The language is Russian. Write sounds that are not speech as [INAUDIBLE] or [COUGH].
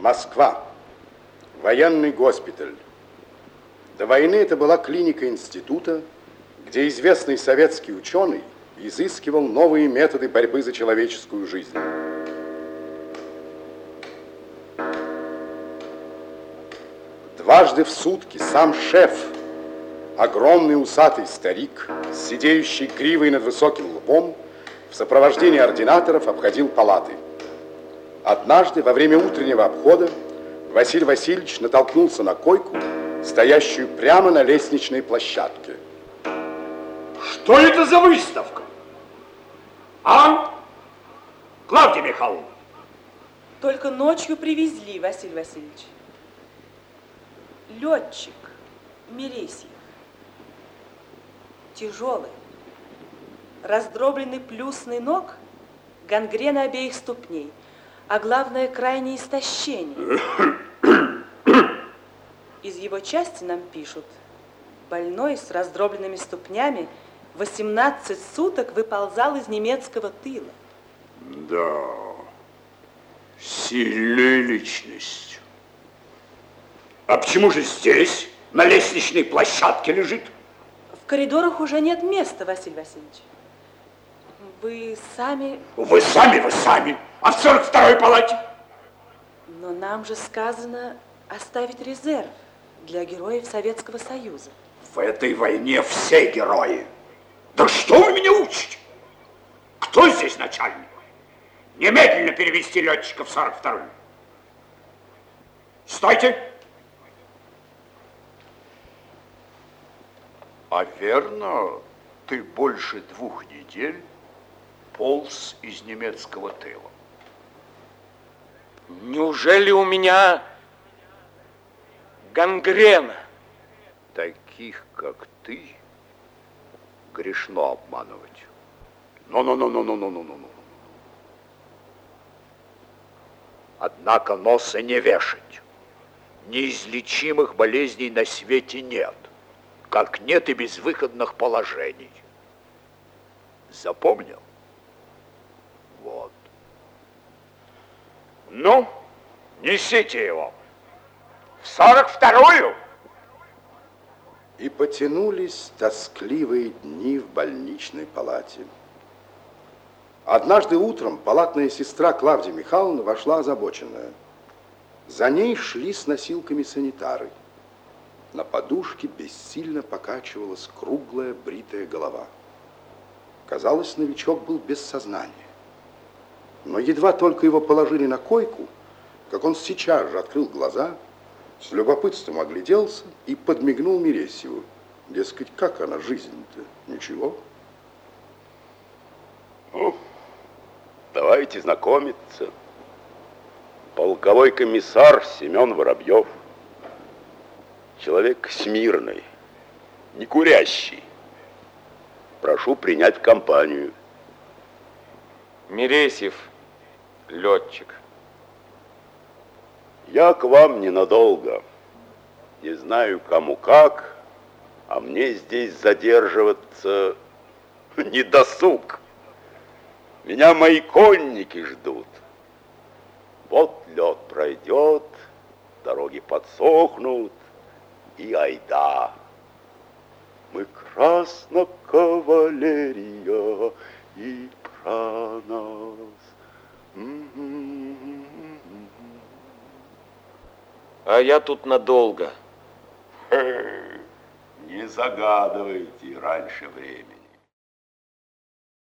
Москва. Военный госпиталь. До войны это была клиника института, где известный советский ученый изыскивал новые методы борьбы за человеческую жизнь. Дважды в сутки сам шеф, огромный усатый старик, сидеющий кривой над высоким лбом, в сопровождении ординаторов обходил палаты. Однажды во время утреннего обхода Василий Васильевич натолкнулся на койку, стоящую прямо на лестничной площадке. Что это за выставка? А? Клавдия Михайловна. Только ночью привезли, Василий Васильевич. Летчик Мересьев. Тяжелый. Раздробленный плюсный ног, гангрена обеих ступней, а главное крайнее истощение. Из его части нам пишут, больной с раздробленными ступнями 18 суток выползал из немецкого тыла. Да, сильная личность. А почему же здесь, на лестничной площадке лежит? В коридорах уже нет места, Василий Васильевич. Вы сами... Вы сами, вы сами. А в 42-й палате? Но нам же сказано оставить резерв для героев Советского Союза. В этой войне все герои. Да что вы меня учите? Кто здесь начальник? Немедленно перевести летчика в 42-ю. Стойте! А верно, ты больше двух недель полз из немецкого тыла. Неужели у меня гангрена? Таких, как ты, грешно обманывать. Ну-ну-ну-ну-ну-ну-ну-ну. Однако носа не вешать. Неизлечимых болезней на свете нет, как нет и безвыходных положений. Запомнил? Вот. Ну, несите его. В сорок вторую. И потянулись тоскливые дни в больничной палате. Однажды утром палатная сестра Клавдия Михайловна вошла озабоченная. За ней шли с носилками санитары. На подушке бессильно покачивалась круглая бритая голова. Казалось, новичок был без сознания. Но едва только его положили на койку, как он сейчас же открыл глаза, с любопытством огляделся и подмигнул Мересьеву. Дескать, как она, жизнь-то? Ничего. Ну, давайте знакомиться. Полковой комиссар Семен Воробьев. Человек смирный, не курящий. Прошу принять в компанию. Мересьев, летчик. Я к вам ненадолго. Не знаю, кому как, а мне здесь задерживаться [LAUGHS] не досуг. Меня мои конники ждут. Вот лед пройдет, дороги подсохнут, и айда. Мы красно кавалерия А я тут надолго. Не загадывайте раньше времени.